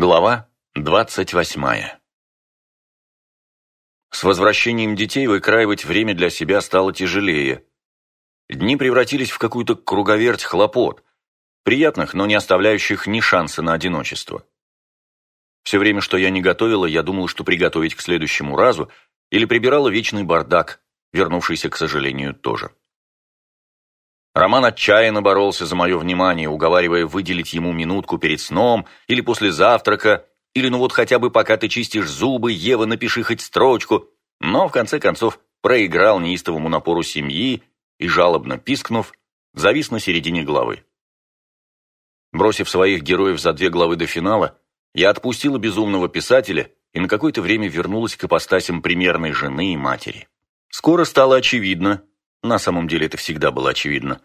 Глава двадцать восьмая С возвращением детей выкраивать время для себя стало тяжелее. Дни превратились в какую-то круговерть хлопот, приятных, но не оставляющих ни шанса на одиночество. Все время, что я не готовила, я думала, что приготовить к следующему разу, или прибирала вечный бардак, вернувшийся, к сожалению, тоже. Роман отчаянно боролся за мое внимание, уговаривая выделить ему минутку перед сном или после завтрака, или ну вот хотя бы пока ты чистишь зубы, Ева, напиши хоть строчку, но в конце концов проиграл неистовому напору семьи и, жалобно пискнув, завис на середине главы. Бросив своих героев за две главы до финала, я отпустила безумного писателя и на какое-то время вернулась к ипостасям примерной жены и матери. Скоро стало очевидно, на самом деле это всегда было очевидно,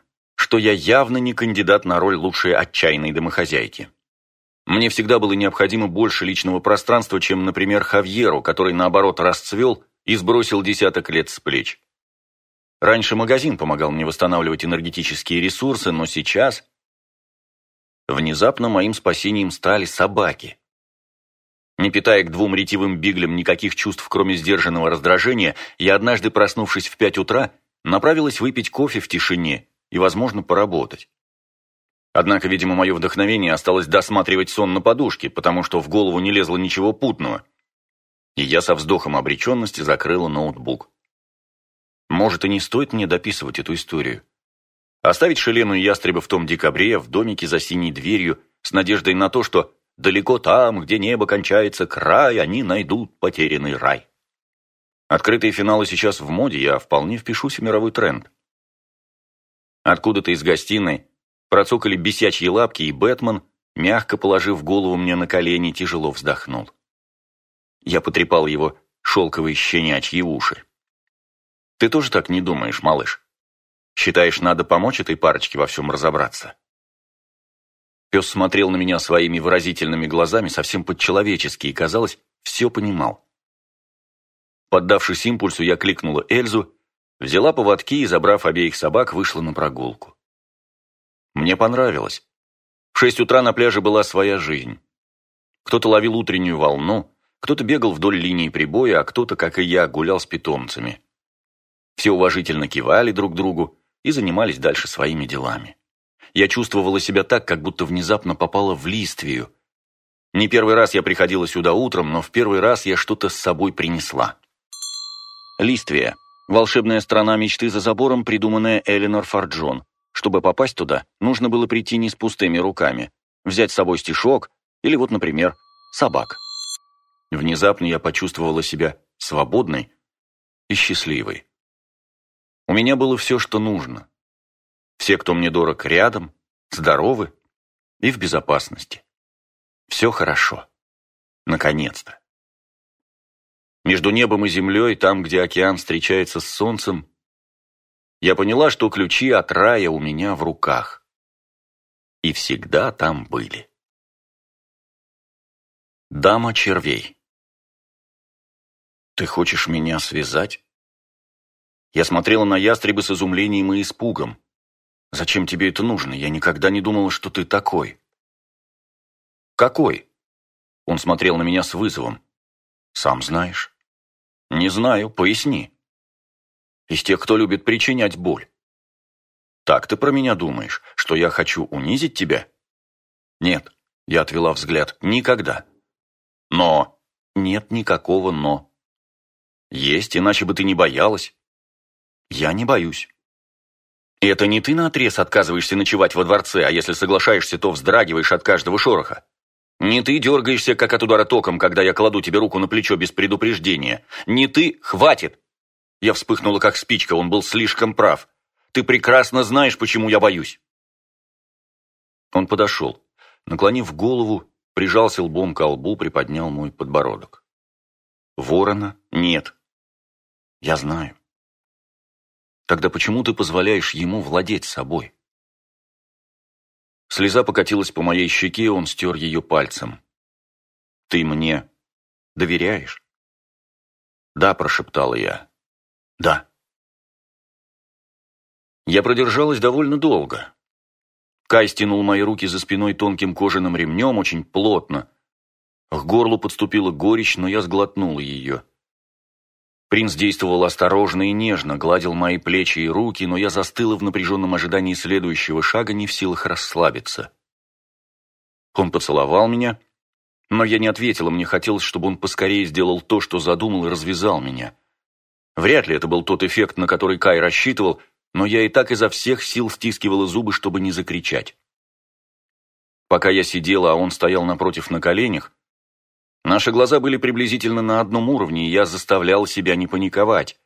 что я явно не кандидат на роль лучшей отчаянной домохозяйки. Мне всегда было необходимо больше личного пространства, чем, например, Хавьеру, который, наоборот, расцвел и сбросил десяток лет с плеч. Раньше магазин помогал мне восстанавливать энергетические ресурсы, но сейчас... Внезапно моим спасением стали собаки. Не питая к двум ретивым биглям никаких чувств, кроме сдержанного раздражения, я однажды, проснувшись в пять утра, направилась выпить кофе в тишине и, возможно, поработать. Однако, видимо, мое вдохновение осталось досматривать сон на подушке, потому что в голову не лезло ничего путного. И я со вздохом обреченности закрыла ноутбук. Может, и не стоит мне дописывать эту историю. Оставить Шелену и Ястреба в том декабре, в домике за синей дверью, с надеждой на то, что далеко там, где небо кончается край, они найдут потерянный рай. Открытые финалы сейчас в моде, я вполне впишусь в мировой тренд. Откуда-то из гостиной процокали бесячьи лапки, и Бэтмен, мягко положив голову мне на колени, тяжело вздохнул. Я потрепал его шелковые щенячьи уши. «Ты тоже так не думаешь, малыш? Считаешь, надо помочь этой парочке во всем разобраться?» Пес смотрел на меня своими выразительными глазами, совсем по-человечески, и, казалось, все понимал. Поддавшись импульсу, я кликнула Эльзу, Взяла поводки и, забрав обеих собак, вышла на прогулку. Мне понравилось. В шесть утра на пляже была своя жизнь. Кто-то ловил утреннюю волну, кто-то бегал вдоль линии прибоя, а кто-то, как и я, гулял с питомцами. Все уважительно кивали друг другу и занимались дальше своими делами. Я чувствовала себя так, как будто внезапно попала в Листвию. Не первый раз я приходила сюда утром, но в первый раз я что-то с собой принесла. Листвия Волшебная страна мечты за забором, придуманная Эленор Фарджон. Чтобы попасть туда, нужно было прийти не с пустыми руками. Взять с собой стишок или вот, например, собак. Внезапно я почувствовала себя свободной и счастливой. У меня было все, что нужно. Все, кто мне дорог, рядом, здоровы и в безопасности. Все хорошо. Наконец-то. Между небом и землей, там, где океан встречается с солнцем, я поняла, что ключи от рая у меня в руках. И всегда там были. Дама червей. «Ты хочешь меня связать?» Я смотрела на ястреба с изумлением и испугом. «Зачем тебе это нужно? Я никогда не думала, что ты такой». «Какой?» Он смотрел на меня с вызовом. «Сам знаешь». «Не знаю, поясни». «Из тех, кто любит причинять боль». «Так ты про меня думаешь, что я хочу унизить тебя?» «Нет», — я отвела взгляд, — «никогда». «Но...» «Нет никакого «но». «Есть, иначе бы ты не боялась». «Я не боюсь». «Это не ты наотрез отказываешься ночевать во дворце, а если соглашаешься, то вздрагиваешь от каждого шороха. Не ты дергаешься, как от удара током, когда я кладу тебе руку на плечо без предупреждения. Не ты... Хватит!» Я вспыхнула, как спичка, он был слишком прав. «Ты прекрасно знаешь, почему я боюсь!» Он подошел. Наклонив голову, прижался лбом к лбу, приподнял мой подбородок. «Ворона нет. Я знаю. Тогда почему ты позволяешь ему владеть собой?» Слеза покатилась по моей щеке, он стер ее пальцем. «Ты мне доверяешь?» «Да», – прошептала я. «Да». Я продержалась довольно долго. Кай стянул мои руки за спиной тонким кожаным ремнем, очень плотно. К горлу подступила горечь, но я сглотнул ее. Принц действовал осторожно и нежно, гладил мои плечи и руки, но я застыла в напряженном ожидании следующего шага, не в силах расслабиться. Он поцеловал меня, но я не ответила, мне хотелось, чтобы он поскорее сделал то, что задумал, и развязал меня. Вряд ли это был тот эффект, на который Кай рассчитывал, но я и так изо всех сил стискивала зубы, чтобы не закричать. Пока я сидела, а он стоял напротив на коленях, наши глаза были приблизительно на одном уровне, и я заставлял себя не паниковать.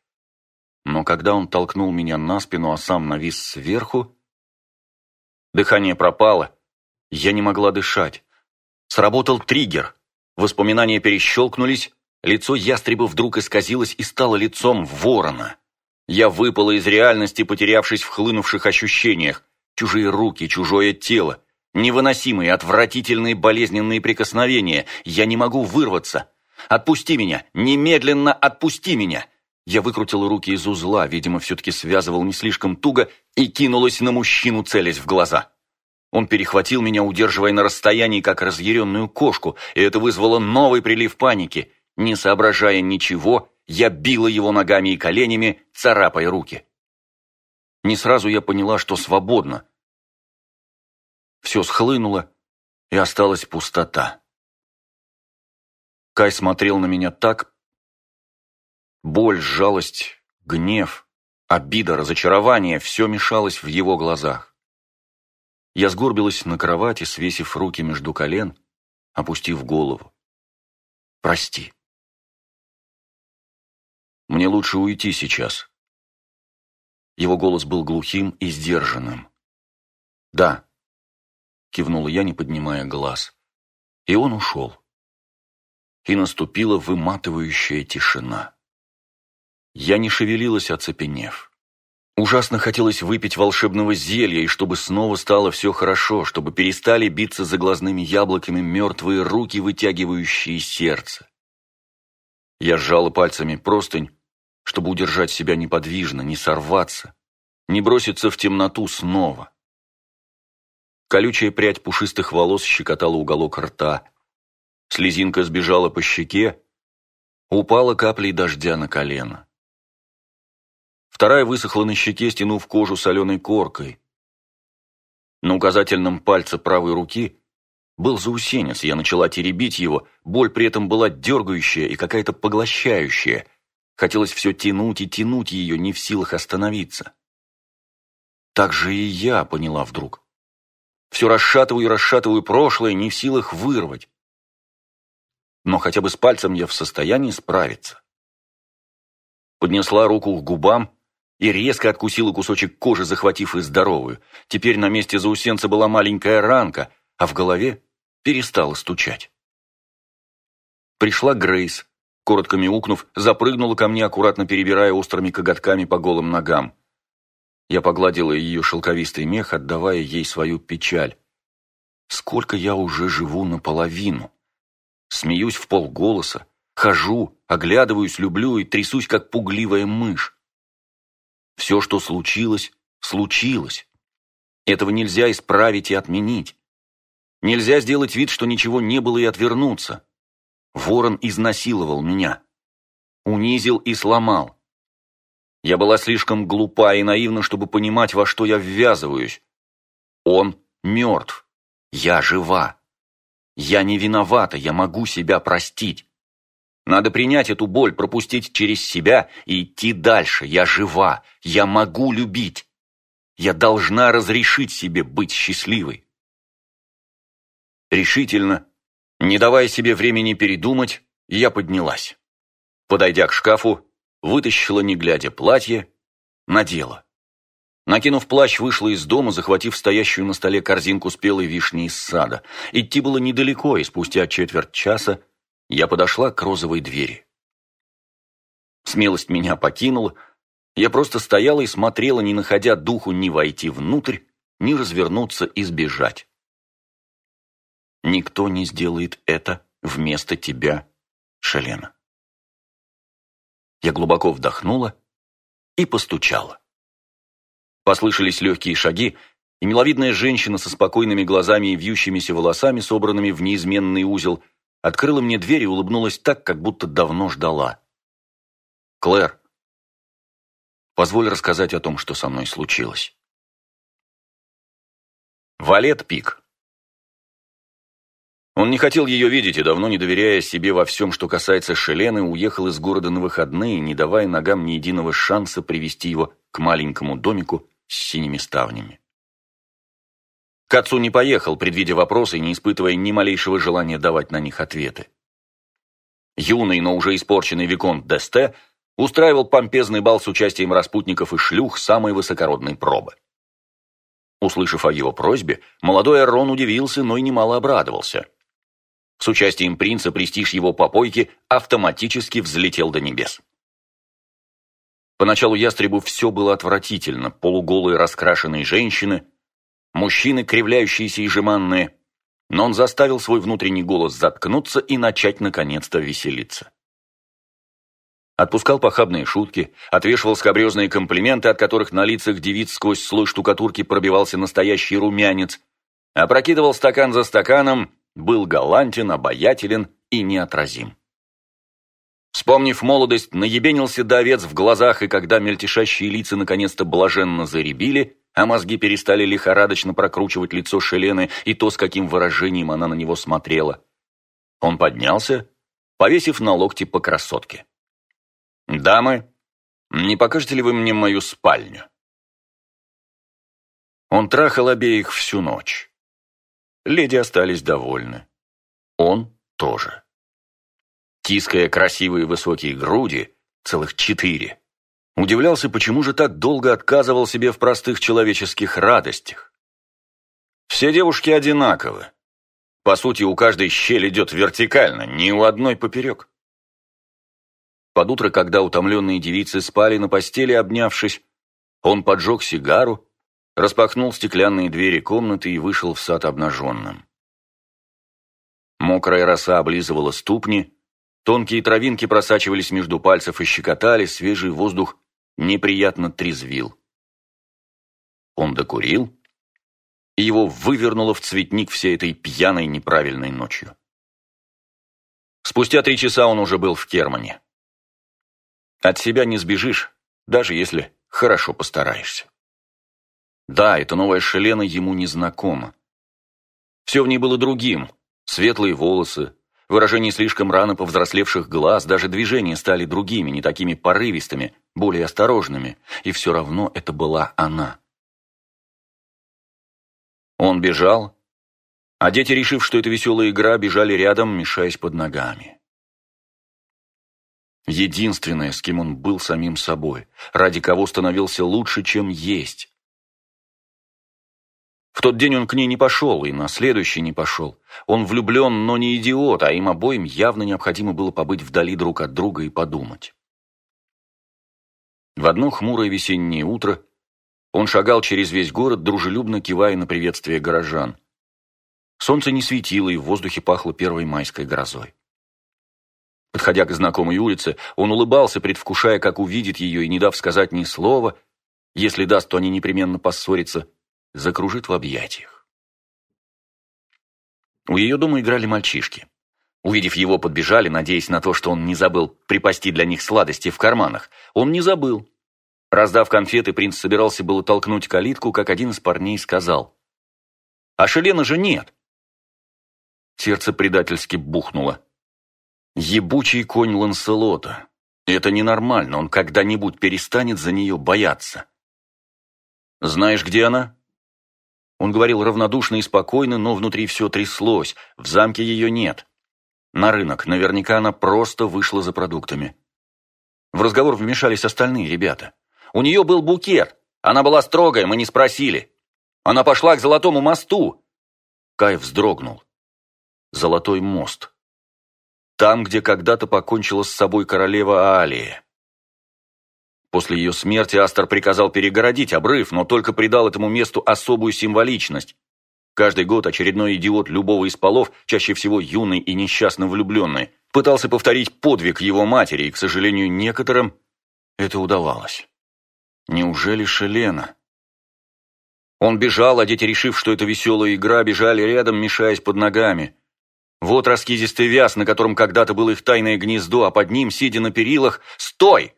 Но когда он толкнул меня на спину, а сам навис сверху, дыхание пропало, я не могла дышать. Сработал триггер. Воспоминания перещелкнулись, лицо ястреба вдруг исказилось и стало лицом ворона. Я выпала из реальности, потерявшись в хлынувших ощущениях. Чужие руки, чужое тело. Невыносимые, отвратительные, болезненные прикосновения. Я не могу вырваться. Отпусти меня! Немедленно отпусти меня! Я выкрутила руки из узла, видимо, все-таки связывал не слишком туго, и кинулась на мужчину, целясь в глаза. Он перехватил меня, удерживая на расстоянии, как разъяренную кошку, и это вызвало новый прилив паники. Не соображая ничего, я била его ногами и коленями, царапая руки. Не сразу я поняла, что свободно. Все схлынуло, и осталась пустота. Кай смотрел на меня так... Боль, жалость, гнев, обида, разочарование — все мешалось в его глазах. Я сгорбилась на кровати, свесив руки между колен, опустив голову. «Прости. Мне лучше уйти сейчас». Его голос был глухим и сдержанным. «Да», — кивнула я, не поднимая глаз. И он ушел. И наступила выматывающая тишина. Я не шевелилась, оцепенев. Ужасно хотелось выпить волшебного зелья, и чтобы снова стало все хорошо, чтобы перестали биться за глазными яблоками мертвые руки, вытягивающие сердце. Я сжала пальцами простынь, чтобы удержать себя неподвижно, не сорваться, не броситься в темноту снова. Колючая прядь пушистых волос щекотала уголок рта. Слезинка сбежала по щеке, упала каплей дождя на колено. Вторая высохла на щеке, стянув кожу соленой коркой. На указательном пальце правой руки был заусенец, я начала теребить его, боль при этом была дергающая и какая-то поглощающая. Хотелось все тянуть и тянуть ее, не в силах остановиться. Так же и я поняла вдруг. Все расшатываю и расшатываю прошлое, не в силах вырвать. Но хотя бы с пальцем я в состоянии справиться. Поднесла руку к губам, и резко откусила кусочек кожи, захватив и здоровую. Теперь на месте заусенца была маленькая ранка, а в голове перестала стучать. Пришла Грейс, коротко мяукнув, запрыгнула ко мне, аккуратно перебирая острыми коготками по голым ногам. Я погладила ее шелковистый мех, отдавая ей свою печаль. Сколько я уже живу наполовину. Смеюсь в полголоса, хожу, оглядываюсь, люблю и трясусь, как пугливая мышь. Все, что случилось, случилось. Этого нельзя исправить и отменить. Нельзя сделать вид, что ничего не было и отвернуться. Ворон изнасиловал меня. Унизил и сломал. Я была слишком глупа и наивна, чтобы понимать, во что я ввязываюсь. Он мертв. Я жива. Я не виновата, я могу себя простить. Надо принять эту боль, пропустить через себя и идти дальше. Я жива, я могу любить. Я должна разрешить себе быть счастливой. Решительно, не давая себе времени передумать, я поднялась. Подойдя к шкафу, вытащила, не глядя, платье, надела. Накинув плащ, вышла из дома, захватив стоящую на столе корзинку спелой вишни из сада. Идти было недалеко, и спустя четверть часа я подошла к розовой двери. Смелость меня покинула. Я просто стояла и смотрела, не находя духу ни войти внутрь, ни развернуться и сбежать. Никто не сделает это вместо тебя, Шелена. Я глубоко вдохнула и постучала. Послышались легкие шаги, и миловидная женщина со спокойными глазами и вьющимися волосами, собранными в неизменный узел, открыла мне дверь и улыбнулась так, как будто давно ждала. «Клэр, позволь рассказать о том, что со мной случилось». Валет Пик. Он не хотел ее видеть и, давно не доверяя себе во всем, что касается Шелены, уехал из города на выходные, не давая ногам ни единого шанса привести его к маленькому домику с синими ставнями. К отцу не поехал, предвидя вопросы не испытывая ни малейшего желания давать на них ответы. Юный, но уже испорченный Виконт Десте устраивал помпезный бал с участием распутников и шлюх самой высокородной пробы. Услышав о его просьбе, молодой Арон удивился, но и немало обрадовался. С участием принца престиж его попойки автоматически взлетел до небес. Поначалу ястребу все было отвратительно. Полуголые раскрашенные женщины, мужчины, кривляющиеся и жеманные. Но он заставил свой внутренний голос заткнуться и начать наконец-то веселиться. Отпускал похабные шутки, отвешивал скобрезные комплименты, от которых на лицах девиц сквозь слой штукатурки пробивался настоящий румянец, опрокидывал стакан за стаканом, был галантен, обаятелен и неотразим. Вспомнив молодость, наебенился до овец в глазах, и когда мельтешащие лица наконец-то блаженно заребили, а мозги перестали лихорадочно прокручивать лицо Шелены и то, с каким выражением она на него смотрела. Он поднялся, повесив на локти по красотке. «Дамы, не покажете ли вы мне мою спальню?» Он трахал обеих всю ночь. Леди остались довольны. Он тоже. Тиская красивые высокие груди, целых четыре, удивлялся, почему же так долго отказывал себе в простых человеческих радостях. Все девушки одинаковы. По сути, у каждой щель идет вертикально, ни у одной поперек. Под утро, когда утомленные девицы спали на постели, обнявшись, он поджег сигару, распахнул стеклянные двери комнаты и вышел в сад обнаженным. Мокрая роса облизывала ступни, тонкие травинки просачивались между пальцев и щекотали, свежий воздух неприятно трезвил. Он докурил, и его вывернуло в цветник всей этой пьяной неправильной ночью. Спустя три часа он уже был в Кермане. От себя не сбежишь, даже если хорошо постараешься. Да, эта новая Шелена ему не знакома. Все в ней было другим. Светлые волосы, выражение слишком рано повзрослевших глаз, даже движения стали другими, не такими порывистыми, более осторожными. И все равно это была она. Он бежал, а дети, решив, что это веселая игра, бежали рядом, мешаясь под ногами. Единственное, с кем он был самим собой, ради кого становился лучше, чем есть. В тот день он к ней не пошел, и на следующий не пошел. Он влюблен, но не идиот, а им обоим явно необходимо было побыть вдали друг от друга и подумать. В одно хмурое весеннее утро он шагал через весь город, дружелюбно кивая на приветствие горожан. Солнце не светило, и в воздухе пахло первой майской грозой. Подходя к знакомой улице, он улыбался, предвкушая, как увидит ее, и, не дав сказать ни слова, если даст, то они непременно поссорятся, закружит в объятиях. У ее дома играли мальчишки. Увидев его, подбежали, надеясь на то, что он не забыл припасти для них сладости в карманах. Он не забыл. Раздав конфеты, принц собирался было толкнуть калитку, как один из парней сказал. «А Шелена же нет!» Сердце предательски бухнуло. Ебучий конь Ланселота. Это ненормально, он когда-нибудь перестанет за нее бояться. «Знаешь, где она?» Он говорил равнодушно и спокойно, но внутри все тряслось. В замке ее нет. На рынок. Наверняка она просто вышла за продуктами. В разговор вмешались остальные ребята. У нее был букет. Она была строгая, мы не спросили. Она пошла к Золотому мосту. Кай вздрогнул. Золотой мост. Там, где когда-то покончила с собой королева Аалия. После ее смерти Астер приказал перегородить обрыв, но только придал этому месту особую символичность. Каждый год очередной идиот любого из полов, чаще всего юный и несчастно влюбленный, пытался повторить подвиг его матери, и, к сожалению, некоторым это удавалось. Неужели Шелена? Он бежал, а дети, решив, что это веселая игра, бежали рядом, мешаясь под ногами. Вот раскидистый вяз, на котором когда-то было их тайное гнездо, а под ним, сидя на перилах, «Стой!»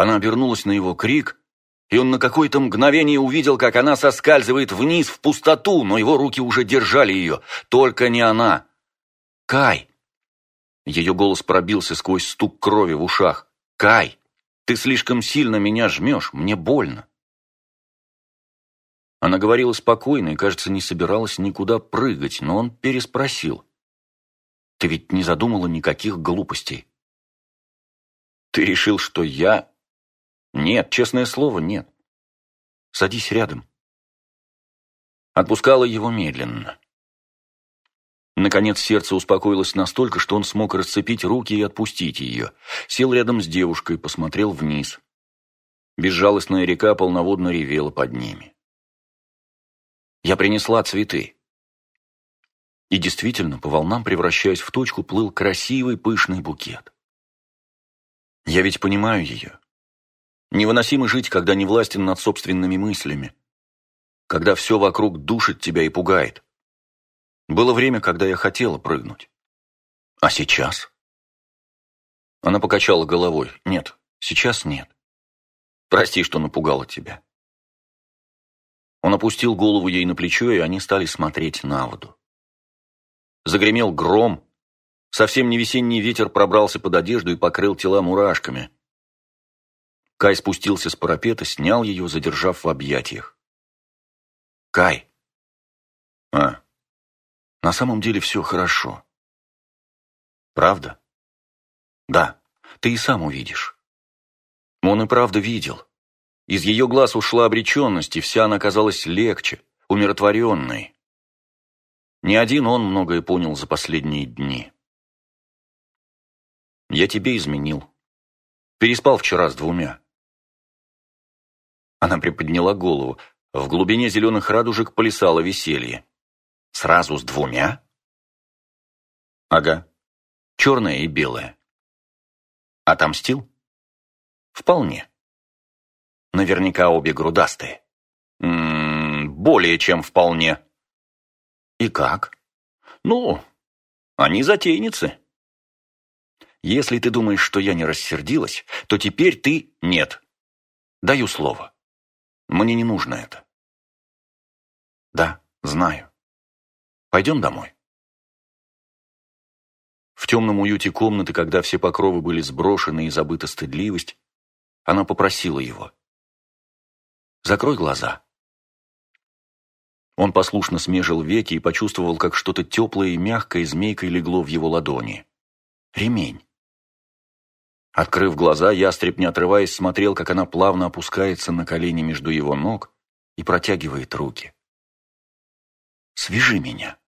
Она обернулась на его крик, и он на какое-то мгновение увидел, как она соскальзывает вниз в пустоту, но его руки уже держали ее, только не она. «Кай!» Ее голос пробился сквозь стук крови в ушах. «Кай, ты слишком сильно меня жмешь, мне больно». Она говорила спокойно и, кажется, не собиралась никуда прыгать, но он переспросил. «Ты ведь не задумала никаких глупостей?» «Ты решил, что я...» «Нет, честное слово, нет. Садись рядом». Отпускала его медленно. Наконец сердце успокоилось настолько, что он смог расцепить руки и отпустить ее. Сел рядом с девушкой, посмотрел вниз. Безжалостная река полноводно ревела под ними. Я принесла цветы. И действительно, по волнам превращаясь в точку, плыл красивый пышный букет. Я ведь понимаю ее. Невыносимо жить, когда не властен над собственными мыслями. Когда все вокруг душит тебя и пугает. Было время, когда я хотела прыгнуть. А сейчас? Она покачала головой. Нет, сейчас нет. Прости, что напугала тебя. Он опустил голову ей на плечо, и они стали смотреть на воду. Загремел гром. Совсем не весенний ветер пробрался под одежду и покрыл тела мурашками. Кай спустился с парапета, снял ее, задержав в объятиях. «Кай!» «А, на самом деле все хорошо». «Правда?» «Да, ты и сам увидишь». Он и правда видел. Из ее глаз ушла обреченность, и вся она казалась легче, умиротворенной. Не один он многое понял за последние дни. «Я тебе изменил. Переспал вчера с двумя». Она приподняла голову. В глубине зеленых радужек плясало веселье. «Сразу с двумя?» «Ага. Черное и белое». «Отомстил?» «Вполне». Наверняка обе грудастые. М -м, более чем вполне. И как? Ну, они затейницы. Если ты думаешь, что я не рассердилась, то теперь ты нет. Даю слово. Мне не нужно это. Да, знаю. Пойдем домой. В темном уюте комнаты, когда все покровы были сброшены и забыта стыдливость, она попросила его. Закрой глаза». Он послушно смежил веки и почувствовал, как что-то теплое и мягкое змейкой легло в его ладони. Ремень. Открыв глаза, ястреб, не отрываясь, смотрел, как она плавно опускается на колени между его ног и протягивает руки. «Свяжи меня»,